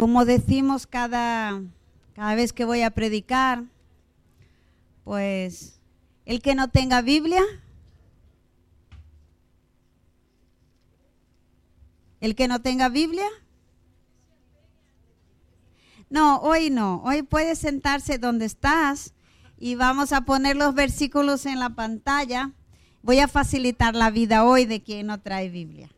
Como decimos cada, cada vez que voy a predicar, pues el que no tenga Biblia, el que no tenga Biblia, no, hoy no, hoy puedes sentarse donde estás y vamos a poner los versículos en la pantalla. Voy a facilitar la vida hoy de quien no trae Biblia.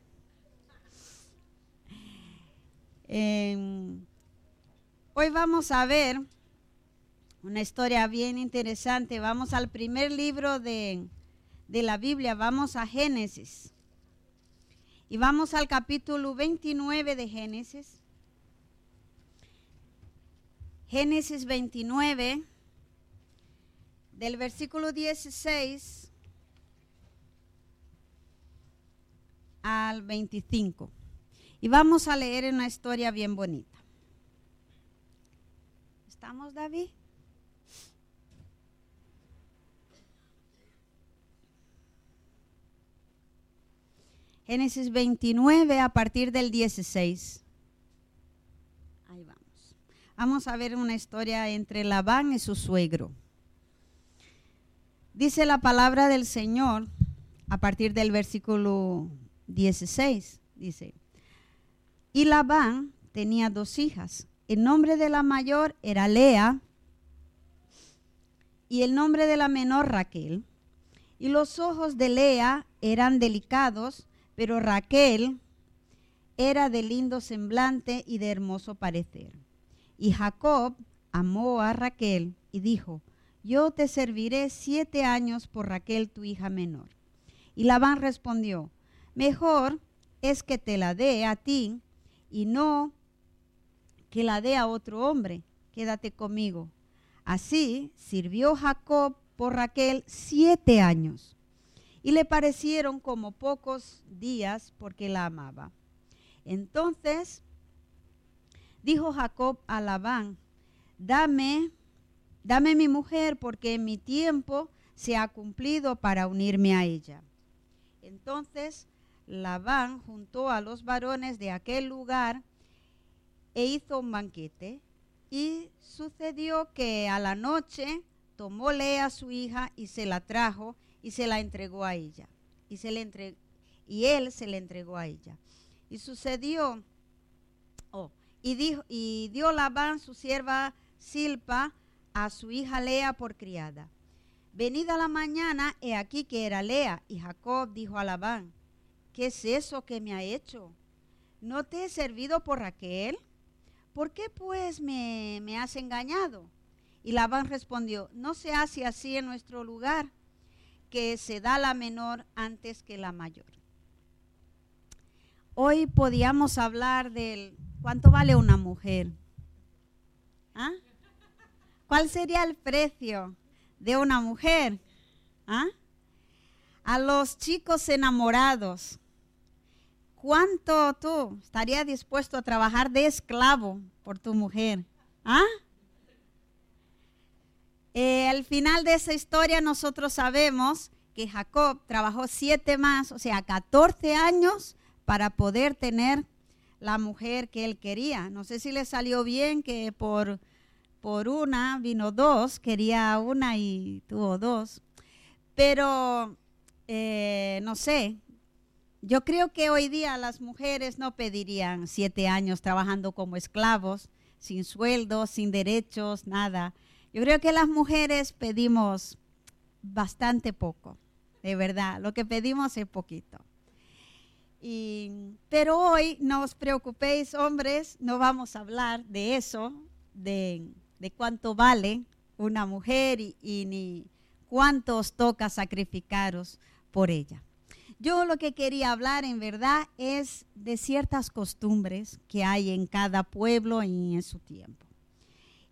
Hoy vamos a ver una historia bien interesante. Vamos al primer libro de, de la Biblia, vamos a Génesis. Y vamos al capítulo 29 de Génesis. Génesis 29, del versículo 16 al 25. Y vamos a leer una historia bien bonita. ¿Estamos, David? Génesis 29 a partir del 16. Ahí vamos. Vamos a ver una historia entre Labán y su suegro. Dice la palabra del Señor a partir del versículo 16. Dice, y Labán tenía dos hijas. El nombre de la mayor era Lea y el nombre de la menor Raquel. Y los ojos de Lea eran delicados pero Raquel era de lindo semblante y de hermoso parecer. Y Jacob amó a Raquel y dijo, yo te serviré siete años por Raquel, tu hija menor. Y Labán respondió, mejor es que te la dé a ti y no que la dé a otro hombre. Quédate conmigo. Así sirvió Jacob por Raquel siete años y le parecieron como pocos días porque la amaba. Entonces dijo Jacob a Labán, dame, dame mi mujer porque mi tiempo se ha cumplido para unirme a ella. Entonces Labán juntó a los varones de aquel lugar e hizo un banquete. Y sucedió que a la noche tomó Lea su hija y se la trajo y se la entregó a ella. Y, se le y él se le entregó a ella. Y sucedió, oh, y, dijo, y dio Labán su sierva Silpa a su hija Lea por criada. Venida la mañana, he aquí que era Lea. Y Jacob dijo a Labán, ¿qué es eso que me ha hecho? ¿No te he servido por Raquel? ¿Por qué pues me, me has engañado? Y Labán respondió, no se hace así en nuestro lugar que se da la menor antes que la mayor. Hoy podíamos hablar del cuánto vale una mujer. ¿Ah? ¿Cuál sería el precio de una mujer? ¿Ah? A los chicos enamorados, ¿cuánto tú estarías dispuesto a trabajar de esclavo por tu mujer? ¿Ah? Eh, al final de esa historia nosotros sabemos que Jacob trabajó siete más, o sea, 14 años para poder tener la mujer que él quería. No sé si le salió bien que por, por una vino dos, quería una y tuvo dos. Pero, eh, no sé, yo creo que hoy día las mujeres no pedirían siete años trabajando como esclavos, sin sueldo, sin derechos, nada. Yo creo que las mujeres pedimos bastante poco, de verdad. Lo que pedimos es poquito. pero hoy no os preocupéis, hombres, no vamos a hablar de eso, de, cuánto vale una mujer y, y ni cuánto os toca sacrificaros por ella. Yo lo que quería hablar en verdad es de ciertas costumbres que hay en cada pueblo y en su tiempo.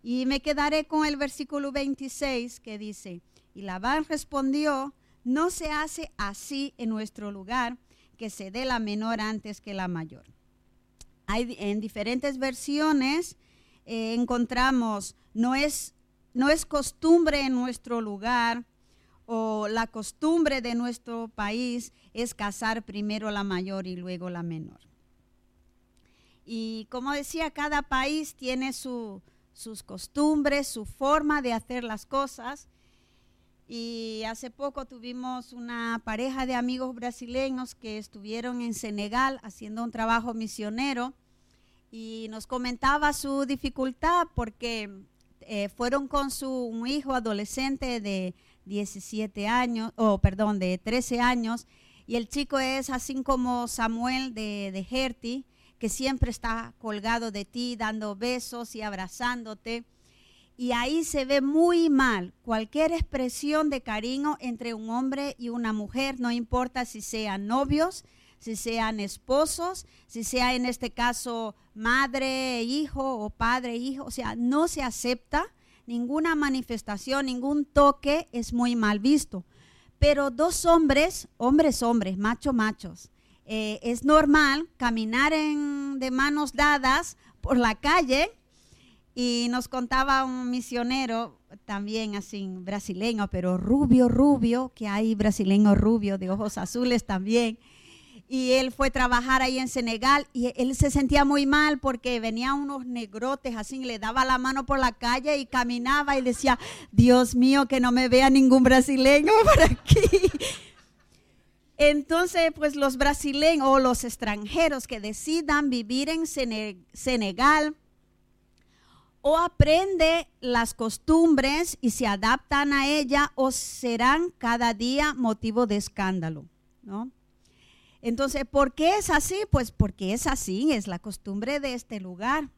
Y me quedaré con el versículo 26 que dice, y Labán respondió, no se hace así en nuestro lugar, que se dé la menor antes que la mayor. Hay, en diferentes versiones eh, encontramos, no es, no es costumbre en nuestro lugar o la costumbre de nuestro país es casar primero la mayor y luego la menor. Y como decía, cada país tiene sus costumbres, su forma de hacer las cosas. Y hace poco tuvimos una pareja de amigos brasileños que estuvieron en Senegal haciendo un trabajo misionero y nos comentaba su dificultad porque eh, fueron con su hijo adolescente de 17 años, o perdón, de 13 años, y el chico es así como Samuel de, de Herty, que siempre está colgado de ti, dando besos y abrazándote. Y ahí se ve muy mal cualquier expresión de cariño entre un hombre y una mujer, no importa si sean novios, si sean esposos, si sea en este caso madre, hijo o padre, hijo, o sea, no se acepta ninguna manifestación, ningún toque es muy mal visto. Pero dos hombres, hombres, hombres, machos, machos, eh, es normal caminar en, de manos dadas por la calle. Y nos contaba un misionero también así brasileño, pero rubio, rubio, que hay brasileño rubio de ojos azules también y él fue a trabajar ahí en Senegal y él se sentía muy mal porque venían unos negrotes así, le daba la mano por la calle y caminaba y decía, Dios mío, que no me vea ningún brasileño por aquí. Entonces, pues los brasileños o los extranjeros que decidan vivir en Senegal o aprende las costumbres y se adaptan a ella o serán cada día motivo de escándalo, ¿no? Entonces, ¿por qué es así? Pues porque es así, es la costumbre de este lugar.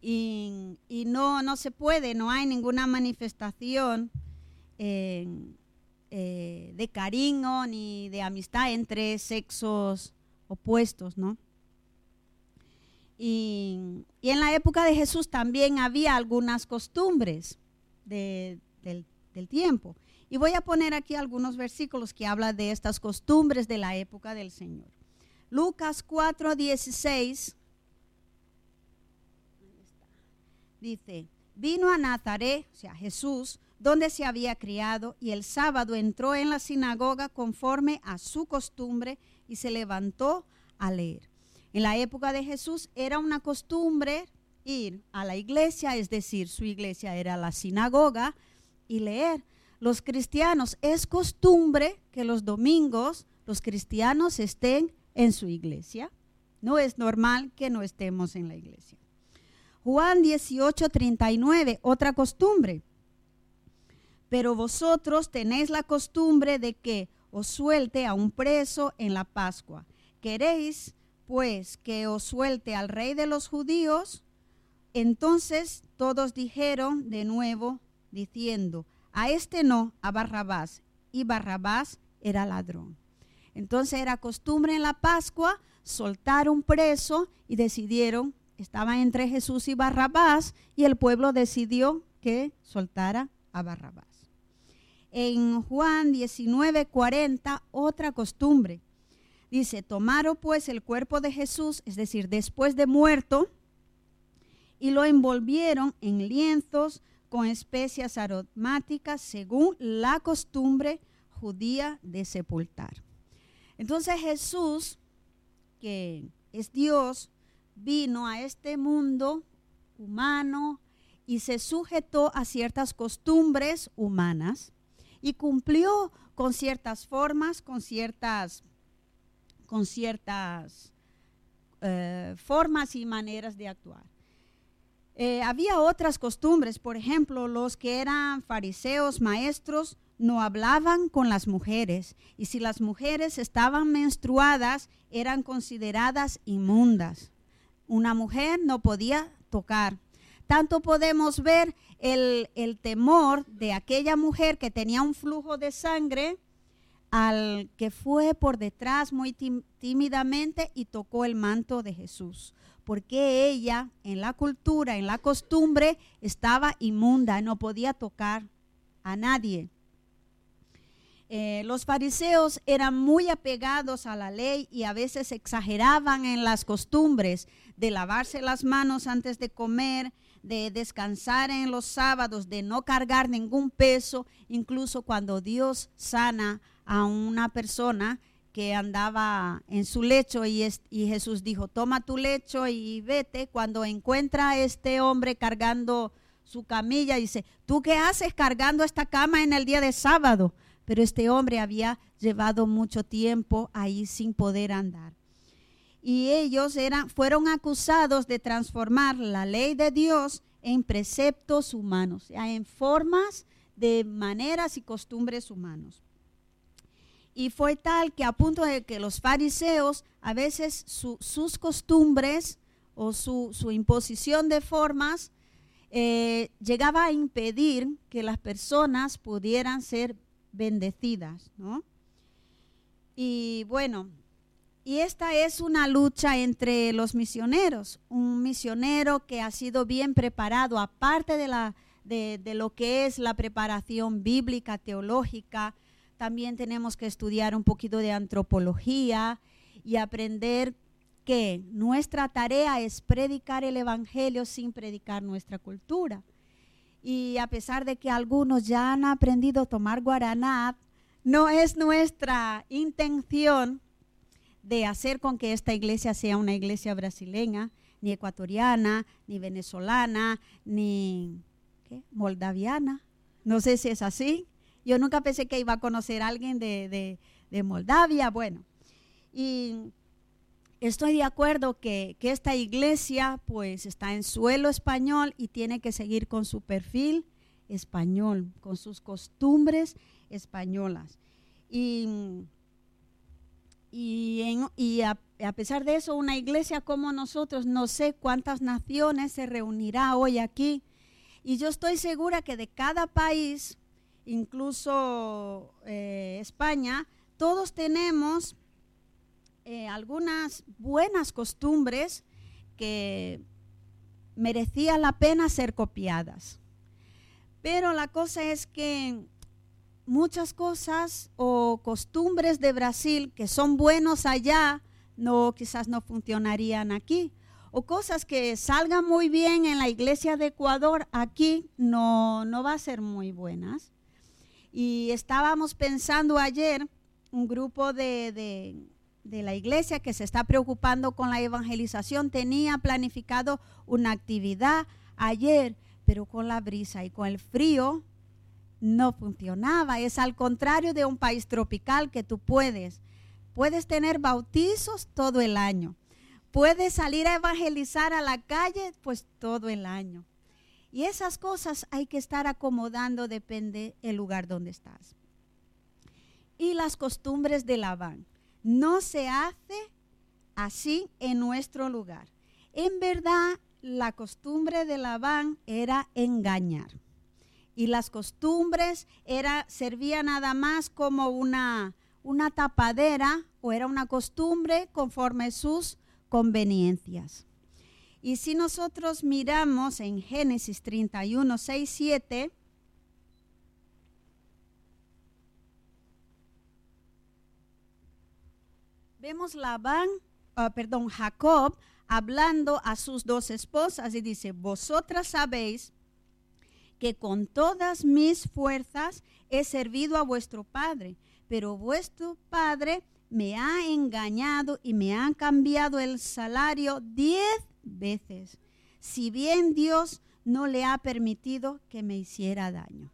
Y, no, no se puede, no hay ninguna manifestación eh, de cariño ni de amistad entre sexos opuestos, ¿no? Y, en la época de Jesús también había algunas costumbres del tiempo. Y voy a poner aquí algunos versículos que hablan de estas costumbres de la época del Señor. Lucas 4, 16 dice, vino a Nazaret, o sea, Jesús, donde se había criado, y el sábado entró en la sinagoga conforme a su costumbre y se levantó a leer. En la época de Jesús era una costumbre ir a la iglesia, es decir, su iglesia era la sinagoga, y leer los cristianos, es costumbre que los domingos los cristianos estén en su iglesia. No es normal que no estemos en la iglesia. Juan 18, 39, otra costumbre. Pero vosotros tenéis la costumbre de que os suelte a un preso en la Pascua. ¿Queréis, pues, que os suelte al rey de los judíos? Entonces todos dijeron de nuevo, diciendo, a este no, a Barrabás. Y Barrabás era ladrón. Entonces era costumbre en la Pascua soltar un preso y decidieron, estaba entre Jesús y Barrabás y el pueblo decidió que soltara a Barrabás. En Juan 19, 40, otra costumbre. Dice, tomaron pues el cuerpo de Jesús, es decir, después de muerto, y lo envolvieron en lienzos con especias aromáticas según la costumbre judía de sepultar. Entonces Jesús, que es Dios, vino a este mundo humano y se sujetó a ciertas costumbres humanas y cumplió con ciertas formas, con ciertas, con ciertas eh, formas y maneras de actuar. Eh, había otras costumbres, por ejemplo, los que eran fariseos, maestros, no hablaban con las mujeres y si las mujeres estaban menstruadas eran consideradas inmundas. Una mujer no podía tocar. Tanto podemos ver el, el temor de aquella mujer que tenía un flujo de sangre al que fue por detrás muy tímidamente y tocó el manto de Jesús porque ella en la cultura, en la costumbre, estaba inmunda, no podía tocar a nadie. Eh, los fariseos eran muy apegados a la ley y a veces exageraban en las costumbres de lavarse las manos antes de comer, de descansar en los sábados, de no cargar ningún peso, incluso cuando Dios sana a una persona que andaba en su lecho y, y, Jesús dijo, toma tu lecho y vete. Cuando encuentra a este hombre cargando su camilla, dice, ¿tú qué haces cargando esta cama en el día de sábado? Pero este hombre había llevado mucho tiempo ahí sin poder andar. Y ellos eran, fueron acusados de transformar la ley de Dios en preceptos humanos, en formas de maneras y costumbres humanos. Y fue tal que a punto de que los fariseos, a veces sus costumbres o su, imposición de formas, eh, llegaba a impedir que las personas pudieran ser bendecidas, ¿no? Y bueno, y esta es una lucha entre los misioneros. Un misionero que ha sido bien preparado, aparte de, lo que es la preparación bíblica, teológica, también tenemos que estudiar un poquito de antropología y aprender que nuestra tarea es predicar el Evangelio sin predicar nuestra cultura. Y a pesar de que algunos ya han aprendido a tomar guaraná, no es nuestra intención de hacer con que esta iglesia sea una iglesia brasileña, ni ecuatoriana, ni venezolana, ni moldaviana. No sé si es así. Yo nunca pensé que iba a conocer a alguien de, Moldavia. Bueno, y estoy de acuerdo que, que, esta iglesia pues está en suelo español y tiene que seguir con su perfil español, con sus costumbres españolas. Y, y, a, a, pesar de eso, una iglesia como nosotros, no sé cuántas naciones se reunirá hoy aquí. Y yo estoy segura que de cada país incluso eh, España, todos tenemos eh, algunas buenas costumbres que merecía la pena ser copiadas. Pero la cosa es que muchas cosas o costumbres de Brasil que son buenos allá, no quizás no funcionarían aquí. O cosas que salgan muy bien en la iglesia de Ecuador, aquí no, no va a ser muy buenas. Y estábamos pensando ayer, un grupo de, la iglesia que se está preocupando con la evangelización tenía planificado una actividad ayer, pero con la brisa y con el frío no funcionaba. Es al contrario de un país tropical que tú puedes. Puedes tener bautizos todo el año. Puedes salir a evangelizar a la calle, pues todo el año. Y esas cosas hay que estar acomodando, depende el lugar donde estás. Y las costumbres de Labán. No se hace así en nuestro lugar. En verdad, la costumbre de Labán era engañar. Y las costumbres era, servía nada más como una, una tapadera o era una costumbre conforme sus conveniencias. Y si nosotros miramos en Génesis 31, 6, 7, vemos Labán, uh, perdón, Jacob hablando a sus dos esposas y dice, vosotras sabéis que con todas mis fuerzas he servido a vuestro padre, pero vuestro padre me ha engañado y me ha cambiado el salario diez veces, si bien Dios no le ha permitido que me hiciera daño.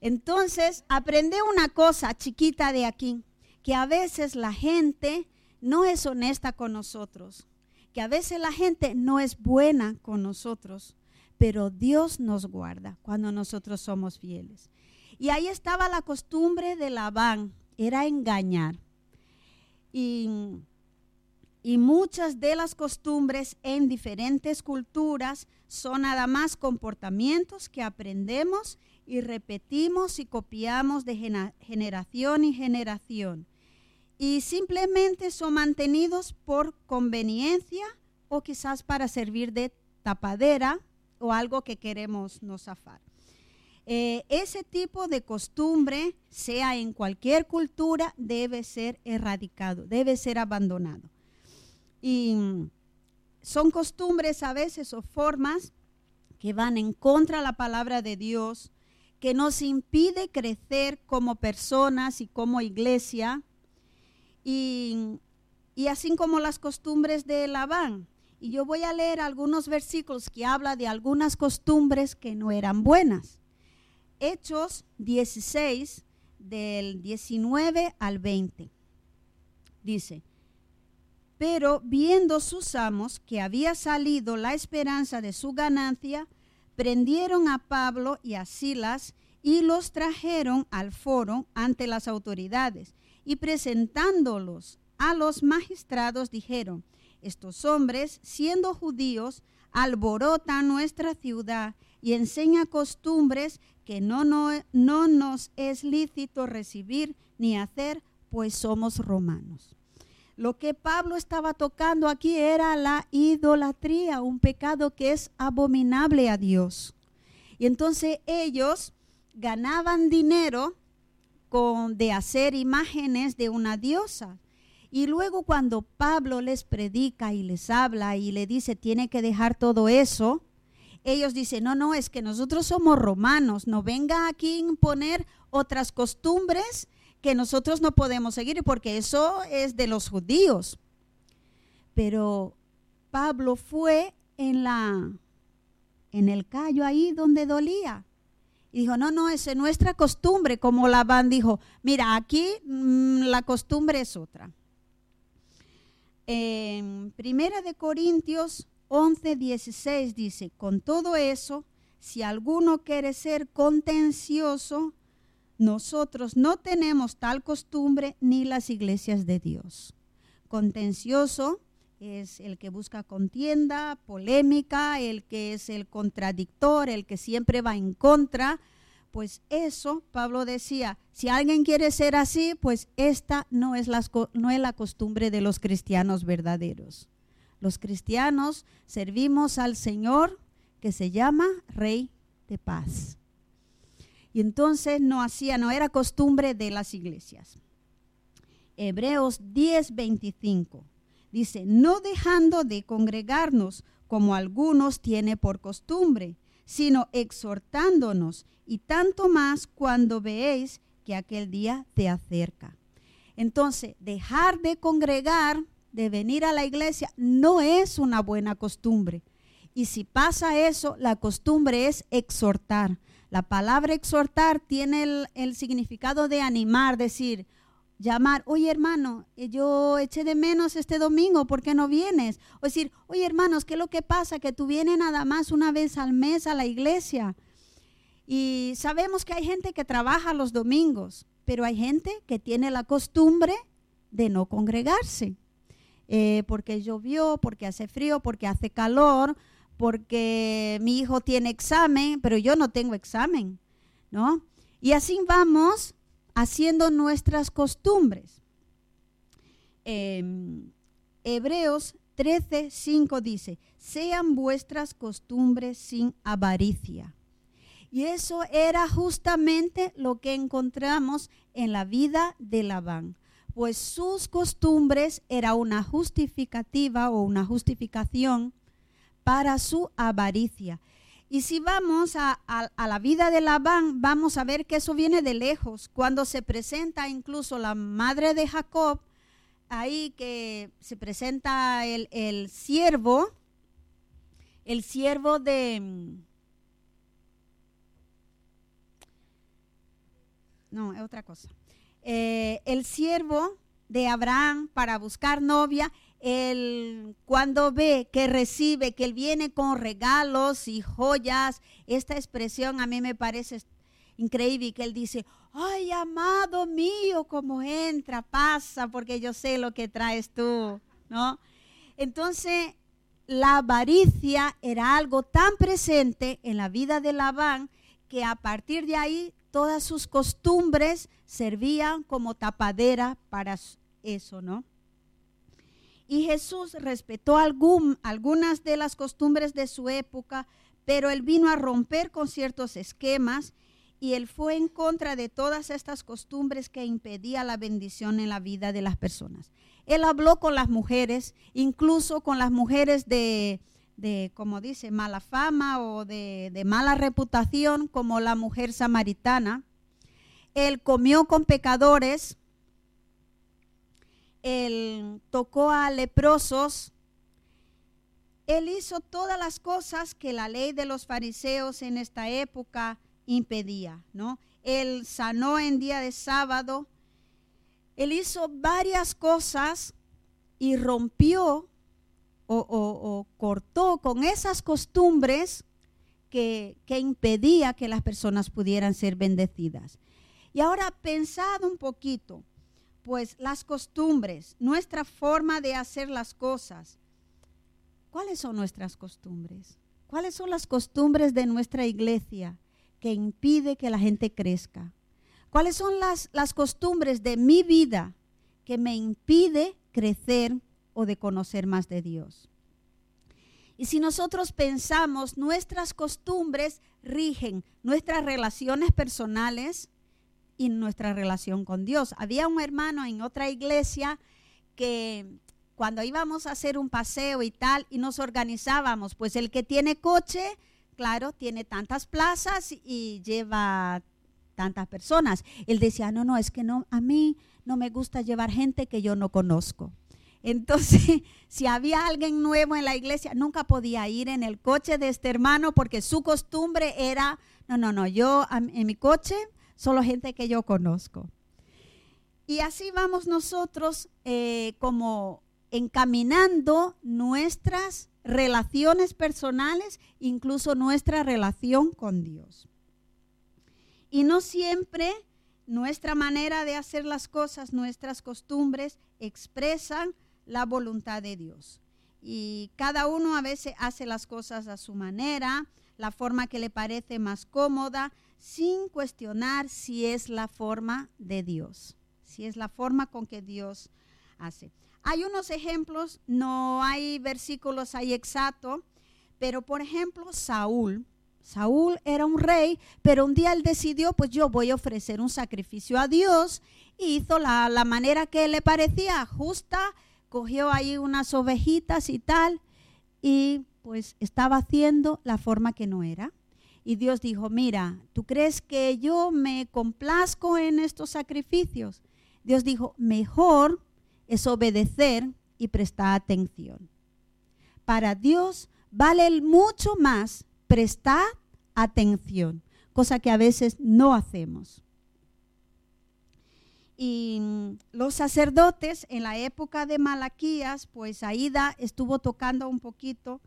Entonces, aprende una cosa chiquita de aquí, que a veces la gente no es honesta con nosotros, que a veces la gente no es buena con nosotros, pero Dios nos guarda cuando nosotros somos fieles. Y ahí estaba la costumbre de Labán, era engañar. Y y muchas de las costumbres en diferentes culturas son nada más comportamientos que aprendemos y repetimos y copiamos de generación y generación. Y simplemente son mantenidos por conveniencia o quizás para servir de tapadera o algo que queremos no zafar. Eh, ese tipo de costumbre, sea en cualquier cultura, debe ser erradicado, debe ser abandonado. Y son costumbres a veces o formas que van en contra de la palabra de Dios, que nos impide crecer como personas y como iglesia. y, y así como las costumbres de Labán. Y yo voy a leer algunos versículos que habla de algunas costumbres que no eran buenas. Hechos 16, del 19 al 20. Dice, pero viendo sus amos que había salido la esperanza de su ganancia, prendieron a Pablo y a Silas y los trajeron al foro ante las autoridades y presentándolos a los magistrados dijeron, estos hombres, siendo judíos, alborotan nuestra ciudad y enseñan costumbres que no, no, no nos es lícito recibir ni hacer, pues somos romanos. Lo que Pablo estaba tocando aquí era la idolatría, un pecado que es abominable a Dios. Y entonces ellos ganaban dinero con, de hacer imágenes de una diosa. Y luego cuando Pablo les predica y les habla y le dice, tiene que dejar todo eso, ellos dicen, no, no, es que nosotros somos romanos, no venga aquí a imponer otras costumbres que nosotros no podemos seguir, porque eso es de los judíos. Pero Pablo fue en la en el callo ahí donde dolía. Y dijo, no, no, esa es nuestra costumbre, como Labán dijo, mira, aquí mm, la costumbre es otra. En Primera de Corintios 11, 16 dice, con todo eso, si alguno quiere ser contencioso, nosotros no tenemos tal costumbre ni las iglesias de Dios. Contencioso es el que busca contienda, polémica, el que es el contradictor, el que siempre va en contra, pues eso, Pablo decía, si alguien quiere ser así, pues esta no es, la, no es la costumbre de los cristianos verdaderos. Los cristianos servimos al Señor que se llama Rey de Paz. Y entonces no hacía, no era costumbre de las iglesias. Hebreos 10, 25 dice, no dejando de congregarnos como algunos tiene por costumbre, sino exhortándonos, y tanto más cuando veéis que aquel día te acerca. Entonces, dejar de congregar, de venir a la iglesia, no es una buena costumbre. Y si pasa eso, la costumbre es exhortar. La palabra exhortar tiene el, significado de animar, decir, llamar, oye hermano, eh, yo eché de menos este domingo, ¿por qué no vienes? O decir, oye hermanos, ¿qué es lo que pasa? Que tú vienes nada más una vez al mes a la iglesia. Y sabemos que hay gente que trabaja los domingos, pero hay gente que tiene la costumbre de no congregarse. Eh, porque llovió, porque hace frío, porque hace calor, porque mi hijo tiene examen, pero yo no tengo examen, ¿no? Y así vamos haciendo nuestras costumbres. Em, Hebreos 13, 5 dice, sean vuestras costumbres sin avaricia. Y eso era justamente lo que encontramos en la vida de Labán, pues sus costumbres era una justificativa o una justificación para su avaricia. Y si vamos a, la vida de Labán, vamos a ver que eso viene de lejos. Cuando se presenta incluso la madre de Jacob, ahí que se presenta el, el siervo, el siervo de... No, es otra cosa. Eh, el siervo de Abraham para buscar novia, él cuando ve que recibe, que él viene con regalos y joyas, esta expresión a mí me parece increíble, que él dice, ay, amado mío, cómo entra, pasa, porque yo sé lo que traes tú, ¿no? Entonces, la avaricia era algo tan presente en la vida de Labán que a partir de ahí todas sus costumbres servían como tapadera para eso, ¿no? Y Jesús respetó algún, algunas de las costumbres de su época, pero él vino a romper con ciertos esquemas y él fue en contra de todas estas costumbres que impedía la bendición en la vida de las personas. Él habló con las mujeres, incluso con las mujeres de, de como dice, mala fama o de, de mala reputación, como la mujer samaritana. Él comió con pecadores, él tocó a leprosos, él hizo todas las cosas que la ley de los fariseos en esta época impedía, ¿no? Él sanó en día de sábado, él hizo varias cosas y rompió o, cortó con esas costumbres que, que, impedía que las personas pudieran ser bendecidas. Y ahora pensado un poquito, pues las costumbres, nuestra forma de hacer las cosas. ¿Cuáles son nuestras costumbres? ¿Cuáles son las costumbres de nuestra iglesia que impide que la gente crezca? ¿Cuáles son las, las costumbres de mi vida que me impide crecer o de conocer más de Dios? Y si nosotros pensamos, nuestras costumbres rigen nuestras relaciones personales, y nuestra relación con Dios. Había un hermano en otra iglesia que cuando íbamos a hacer un paseo y tal, y nos organizábamos, pues el que tiene coche, claro, tiene tantas plazas y lleva tantas personas. Él decía, no, no, es que no, a mí no me gusta llevar gente que yo no conozco. Entonces, si había alguien nuevo en la iglesia, nunca podía ir en el coche de este hermano porque su costumbre era, no, no, no, yo en mi coche solo gente que yo conozco. Y así vamos nosotros eh, como encaminando nuestras relaciones personales, incluso nuestra relación con Dios. Y no siempre nuestra manera de hacer las cosas, nuestras costumbres expresan la voluntad de Dios. Y cada uno a veces hace las cosas a su manera, la forma que le parece más cómoda, sin cuestionar si es la forma de Dios, si es la forma con que Dios hace. Hay unos ejemplos, no hay versículos ahí exactos, pero por ejemplo Saúl, Saúl era un rey, pero un día él decidió, pues yo voy a ofrecer un sacrificio a Dios, hizo la, la manera que le parecía justa, cogió ahí unas ovejitas y tal, y pues estaba haciendo la forma que no era. Y Dios dijo, mira, ¿tú crees que yo me complazco en estos sacrificios? Dios dijo, mejor es obedecer y prestar atención. Para Dios vale mucho más prestar atención, cosa que a veces no hacemos. Y los sacerdotes en la época de Malaquías, pues Aida estuvo tocando un poquito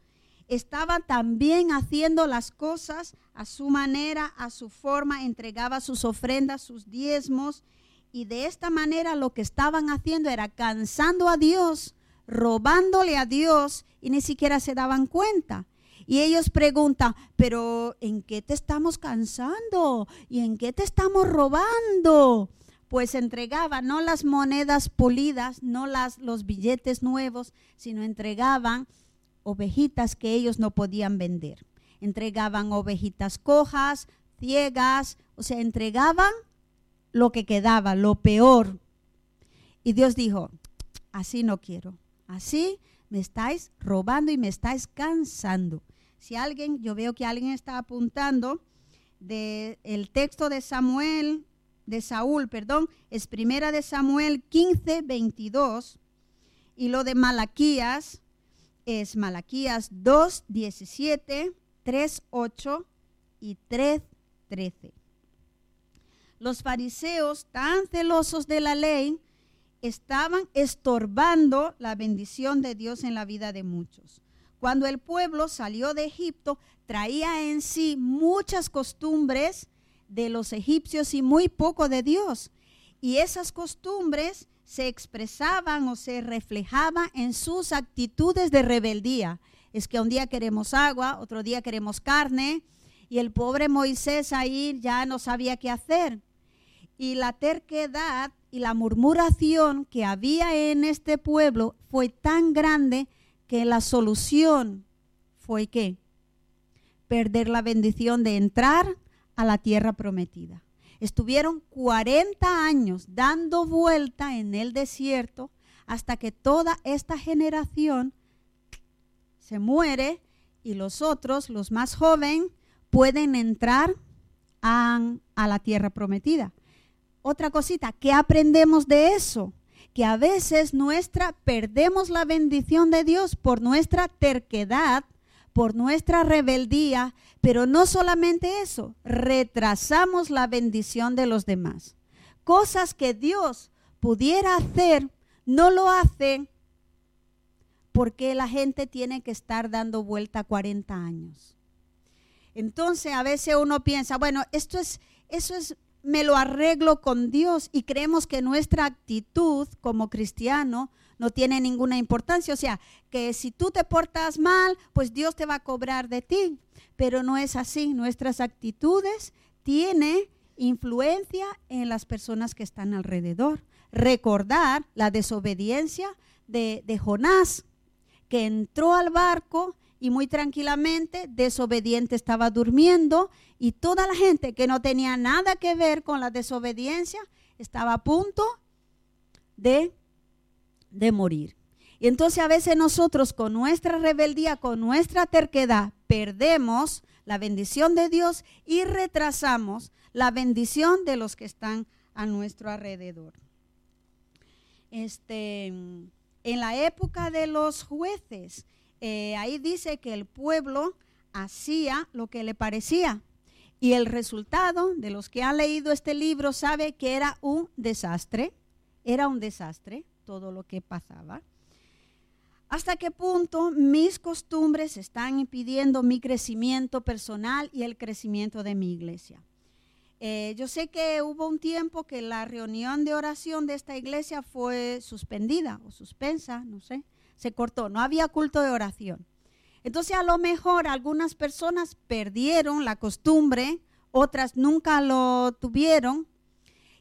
estaba también haciendo las cosas a su manera, a su forma, entregaba sus ofrendas, sus diezmos, y de esta manera lo que estaban haciendo era cansando a Dios, robándole a Dios, y ni siquiera se daban cuenta. Y ellos preguntan, pero ¿en qué te estamos cansando? ¿Y en qué te estamos robando? Pues entregaban no las monedas polidas, no las, los billetes nuevos, sino entregaban ovejitas que ellos no podían vender. Entregaban ovejitas cojas, ciegas, o sea, entregaban lo que quedaba, lo peor. Y Dios dijo, así no quiero, así me estáis robando y me estáis cansando. Si alguien, yo veo que alguien está apuntando de el texto de Samuel, de Saúl, perdón, es primera de Samuel 15, 22, y lo de Malaquías es Malaquías 2, 17, 3, 8 y 3, 13. Los fariseos, tan celosos de la ley, estaban estorbando la bendición de Dios en la vida de muchos. Cuando el pueblo salió de Egipto, traía en sí muchas costumbres de los egipcios y muy poco de Dios. Y esas costumbres se expresaban o se reflejaban en sus actitudes de rebeldía. Es que un día queremos agua, otro día queremos carne, y el pobre Moisés ahí ya no sabía qué hacer. Y la terquedad y la murmuración que había en este pueblo fue tan grande que la solución fue qué? Perder la bendición de entrar a la tierra prometida. Estuvieron 40 años dando vuelta en el desierto hasta que toda esta generación se muere y los otros, los más jóvenes, pueden entrar a, la tierra prometida. Otra cosita, ¿qué aprendemos de eso? que a veces nuestra perdemos la bendición de Dios por nuestra terquedad, por nuestra rebeldía, pero no solamente eso, retrasamos la bendición de los demás. Cosas que Dios pudiera hacer, no lo hace porque la gente tiene que estar dando vuelta 40 años. Entonces a veces uno piensa, bueno, esto es, eso es, me lo arreglo con Dios y creemos que nuestra actitud como cristiano no tiene ninguna importancia. O sea, que si tú te portas mal, pues Dios te va a cobrar de ti. Pero no es así. Nuestras actitudes tienen influencia en las personas que están alrededor. Recordar la desobediencia de, de Jonás, que entró al barco y muy tranquilamente, desobediente estaba durmiendo y toda la gente que no tenía nada que ver con la desobediencia estaba a punto de, de morir. Y entonces a veces nosotros con nuestra rebeldía, con nuestra terquedad, perdemos la bendición de Dios y retrasamos la bendición de los que están a nuestro alrededor. Este, en la época de los jueces, eh, ahí dice que el pueblo hacía lo que le parecía. Y el resultado de los que han leído este libro sabe que era un desastre, era un desastre todo lo que pasaba. ¿Hasta qué punto mis costumbres están impidiendo mi crecimiento personal y el crecimiento de mi iglesia? Eh, yo sé que hubo un tiempo que la reunión de oración de esta iglesia fue suspendida o suspensa, no sé se cortó, no había culto de oración. Entonces a lo mejor algunas personas perdieron la costumbre, otras nunca lo tuvieron.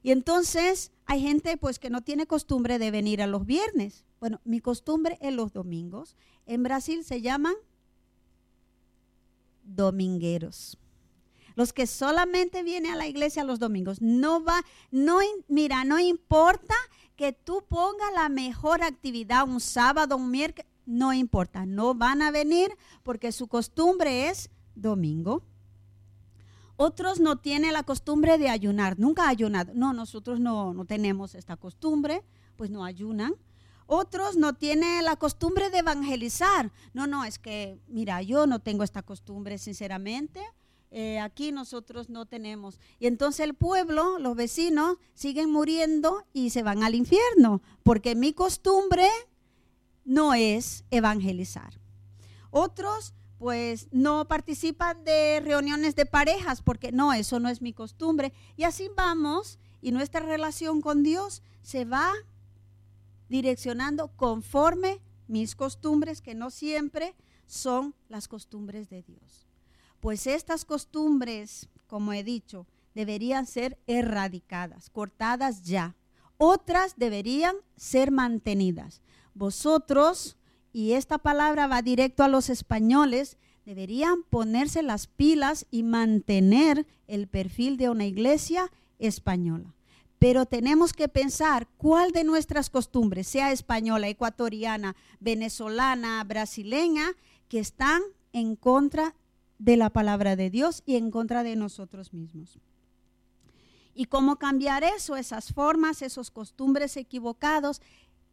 Y entonces hay gente pues que no tiene costumbre de venir a los viernes. Bueno, mi costumbre es los domingos. En Brasil se llaman domingueros. Los que solamente vienen a la iglesia los domingos. No va, no, mira, no importa que tú pongas la mejor actividad un sábado, un miércoles, no importa, no van a venir porque su costumbre es domingo. Otros no tienen la costumbre de ayunar, nunca ayunado. No, nosotros no, no tenemos esta costumbre, pues no ayunan. Otros no tienen la costumbre de evangelizar. No, no, es que, mira, yo no tengo esta costumbre, sinceramente. Eh, aquí nosotros no tenemos. Y entonces el pueblo, los vecinos, siguen muriendo y se van al infierno, porque mi costumbre no es evangelizar. Otros pues no participan de reuniones de parejas, porque no, eso no es mi costumbre. Y así vamos, y nuestra relación con Dios se va direccionando conforme mis costumbres, que no siempre son las costumbres de Dios pues estas costumbres, como he dicho, deberían ser erradicadas, cortadas ya. Otras deberían ser mantenidas. Vosotros, y esta palabra va directo a los españoles, deberían ponerse las pilas y mantener el perfil de una iglesia española. Pero tenemos que pensar cuál de nuestras costumbres, sea española, ecuatoriana, venezolana, brasileña, que están en contra de la palabra de Dios y en contra de nosotros mismos. Y cómo cambiar eso, esas formas, esos costumbres equivocados,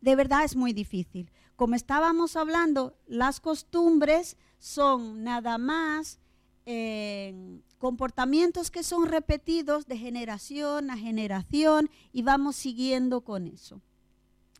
de verdad es muy difícil. Como estábamos hablando, las costumbres son nada más eh, comportamientos que son repetidos de generación a generación y vamos siguiendo con eso.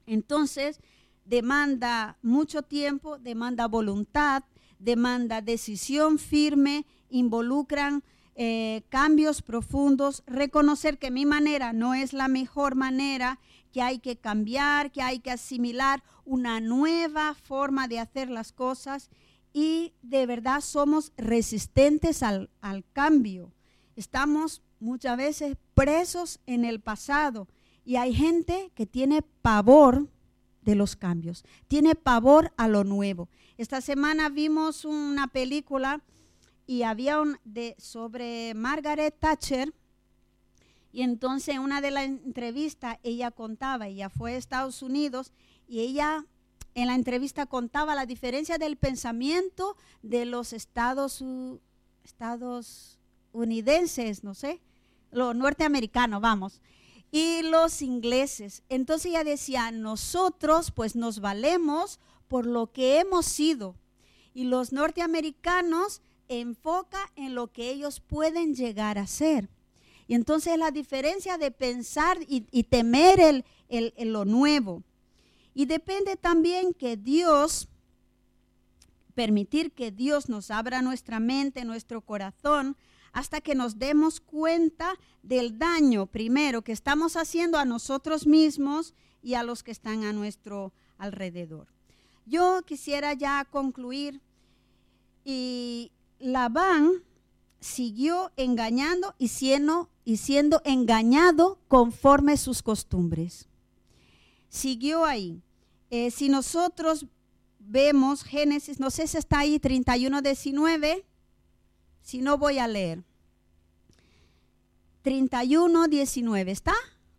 Entonces, demanda mucho tiempo, demanda voluntad, demanda decisión firme, involucran eh, cambios profundos, reconocer que mi manera no es la mejor manera, que hay que cambiar, que hay que asimilar una nueva forma de hacer las cosas y de verdad somos resistentes al, al cambio. Estamos muchas veces presos en el pasado y hay gente que tiene pavor de los cambios, tiene pavor a lo nuevo. Esta semana vimos una película y había un de, sobre Margaret Thatcher. Y entonces en una de las entrevistas ella contaba, ella fue a Estados Unidos y ella en la entrevista contaba la diferencia del pensamiento de los estados, unidenses, no sé, los norteamericanos, vamos. y los ingleses. Entonces ella decía, nosotros pues nos valemos por lo que hemos sido. Y los norteamericanos enfoca en lo que ellos pueden llegar a ser. Y entonces la diferencia de pensar y, temer el, el, lo nuevo. Y depende también que Dios, permitir que Dios nos abra nuestra mente, nuestro corazón, hasta que nos demos cuenta del daño primero que estamos haciendo a nosotros mismos y a los que están a nuestro alrededor. Yo quisiera ya concluir y Labán siguió engañando y siendo, y siendo engañado conforme sus costumbres. Siguió ahí. Eh, si nosotros vemos Génesis, no sé si está ahí 31, 19, si no voy a leer. 31, 19, ¿está?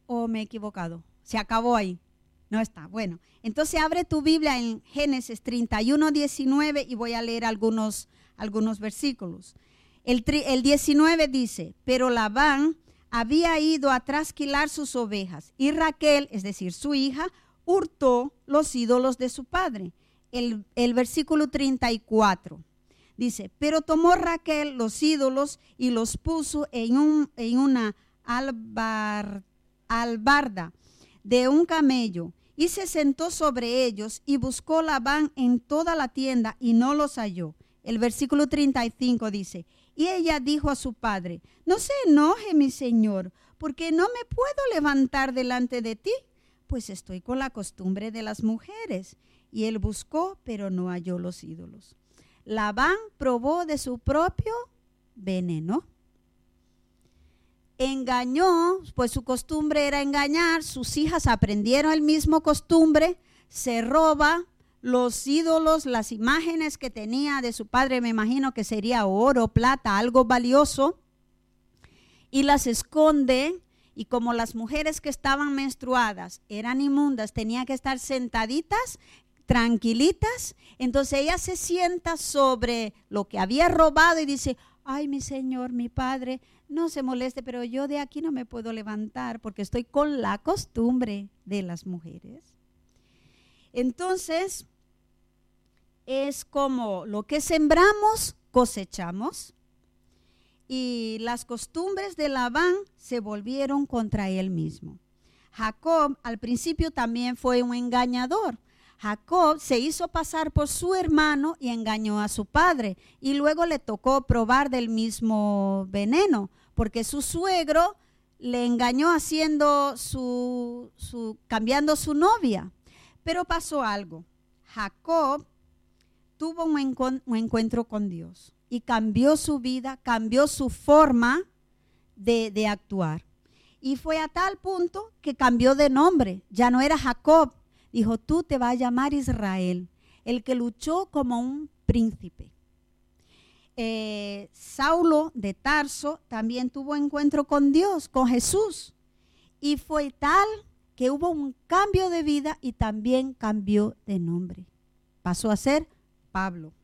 ¿O me he equivocado? Se acabó ahí. No está. Bueno, entonces abre tu Biblia en Génesis 31, 19 y voy a leer algunos, algunos versículos. El, el 19 dice, pero Labán había ido a trasquilar sus ovejas y Raquel, es decir, su hija, hurtó los ídolos de su padre. El, el versículo 34 dice, pero tomó Raquel los ídolos y los puso en, un, en una albar, albarda de un camello y se sentó sobre ellos y buscó Labán en toda la tienda y no los halló. El versículo 35 dice, y ella dijo a su padre, no se enoje mi señor, porque no me puedo levantar delante de ti, pues estoy con la costumbre de las mujeres. Y él buscó, pero no halló los ídolos. Labán probó de su propio veneno. Engañó, pues su costumbre era engañar, sus hijas aprendieron el mismo costumbre, se roba, los ídolos, las imágenes que tenía de su padre, me imagino que sería oro, plata, algo valioso, y las esconde. Y como las mujeres que estaban menstruadas eran inmundas, tenían que estar sentaditas, tranquilitas, entonces ella se sienta sobre lo que había robado y dice, ay mi Señor, mi Padre, no se moleste, pero yo de aquí no me puedo levantar porque estoy con la costumbre de las mujeres. Entonces, es como lo que sembramos, cosechamos. Y las costumbres de Labán se volvieron contra él mismo. Jacob al principio también fue un engañador. Jacob se hizo pasar por su hermano y engañó a su padre. Y luego le tocó probar del mismo veneno, porque su suegro le engañó haciendo su, su cambiando su novia. Pero pasó algo. Jacob tuvo un, encuentro con Dios y cambió su vida, cambió su forma de, de actuar. Y fue a tal punto que cambió de nombre. Ya no era Jacob. Dijo, tú te vas a llamar Israel, el que luchó como un príncipe. Eh, Saulo de Tarso también tuvo encuentro con Dios, con Jesús. Y fue tal que hubo un cambio de vida y también cambió de nombre. Pasó a ser Pablo.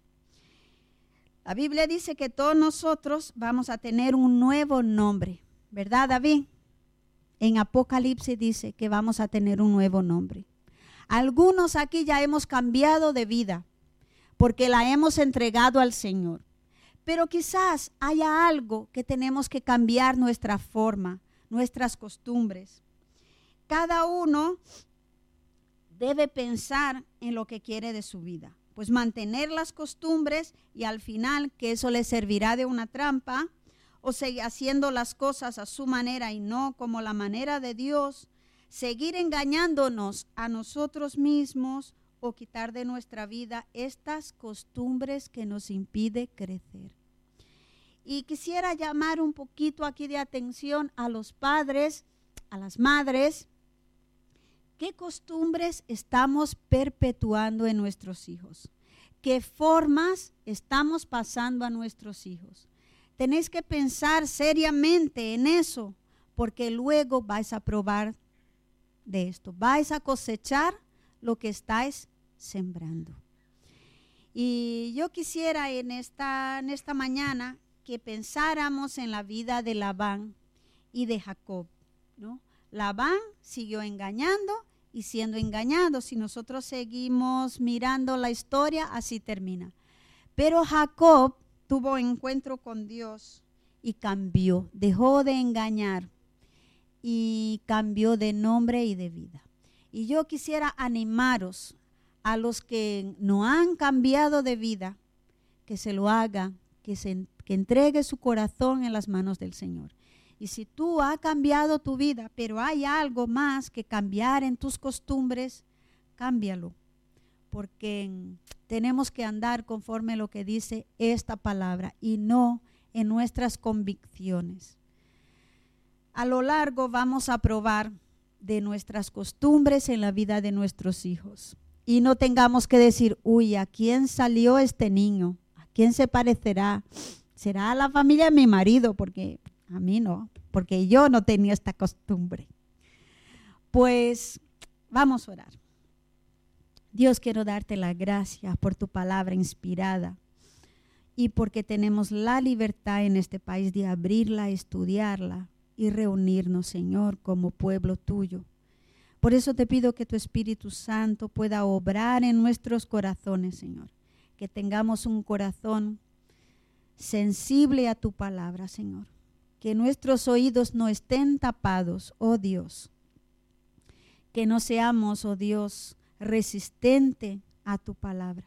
La Biblia dice que todos nosotros vamos a tener un nuevo nombre, ¿verdad David? En Apocalipsis dice que vamos a tener un nuevo nombre. Algunos aquí ya hemos cambiado de vida porque la hemos entregado al Señor. Pero quizás haya algo que tenemos que cambiar nuestra forma, nuestras costumbres. Cada uno debe pensar en lo que quiere de su vida pues mantener las costumbres y al final que eso le servirá de una trampa o seguir haciendo las cosas a su manera y no como la manera de Dios, seguir engañándonos a nosotros mismos o quitar de nuestra vida estas costumbres que nos impide crecer. Y quisiera llamar un poquito aquí de atención a los padres, a las madres, ¿Qué costumbres estamos perpetuando en nuestros hijos? ¿Qué formas estamos pasando a nuestros hijos? Tenéis que pensar seriamente en eso, porque luego vais a probar de esto. Vais a cosechar lo que estáis sembrando. Y yo quisiera en esta, en esta mañana que pensáramos en la vida de Labán y de Jacob, ¿no? Labán siguió engañando y siendo engañado. Si nosotros seguimos mirando la historia, así termina. Pero Jacob tuvo encuentro con Dios y cambió, dejó de engañar y cambió de nombre y de vida. Y yo quisiera animaros a los que no han cambiado de vida, que se lo hagan, que, se, que entregue su corazón en las manos del Señor. Y si tú has cambiado tu vida, pero hay algo más que cambiar en tus costumbres, cámbialo. Porque tenemos que andar conforme a lo que dice esta palabra y no en nuestras convicciones. A lo largo vamos a probar de nuestras costumbres en la vida de nuestros hijos. Y no tengamos que decir, uy, ¿a quién salió este niño? ¿A quién se parecerá? ¿Será a la familia de mi marido? Porque a mí no, porque yo no tenía esta costumbre. Pues vamos a orar. Dios, quiero darte la gracia por tu palabra inspirada y porque tenemos la libertad en este país de abrirla, estudiarla y reunirnos, Señor, como pueblo tuyo. Por eso te pido que tu Espíritu Santo pueda obrar en nuestros corazones, Señor. Que tengamos un corazón sensible a tu palabra, Señor. Que nuestros oídos no estén tapados, oh Dios. Que no seamos, oh Dios, resistente a tu palabra,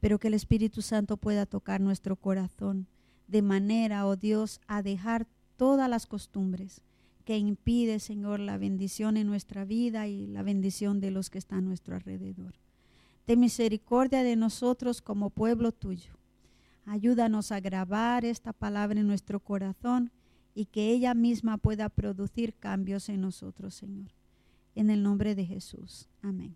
pero que el Espíritu Santo pueda tocar nuestro corazón de manera, oh Dios, a dejar todas las costumbres que impide, Señor, la bendición en nuestra vida y la bendición de los que están a nuestro alrededor. Ten misericordia de nosotros como pueblo tuyo. Ayúdanos a grabar esta palabra en nuestro corazón y que ella misma pueda producir cambios en nosotros, Señor. En el nombre de Jesús. Amén.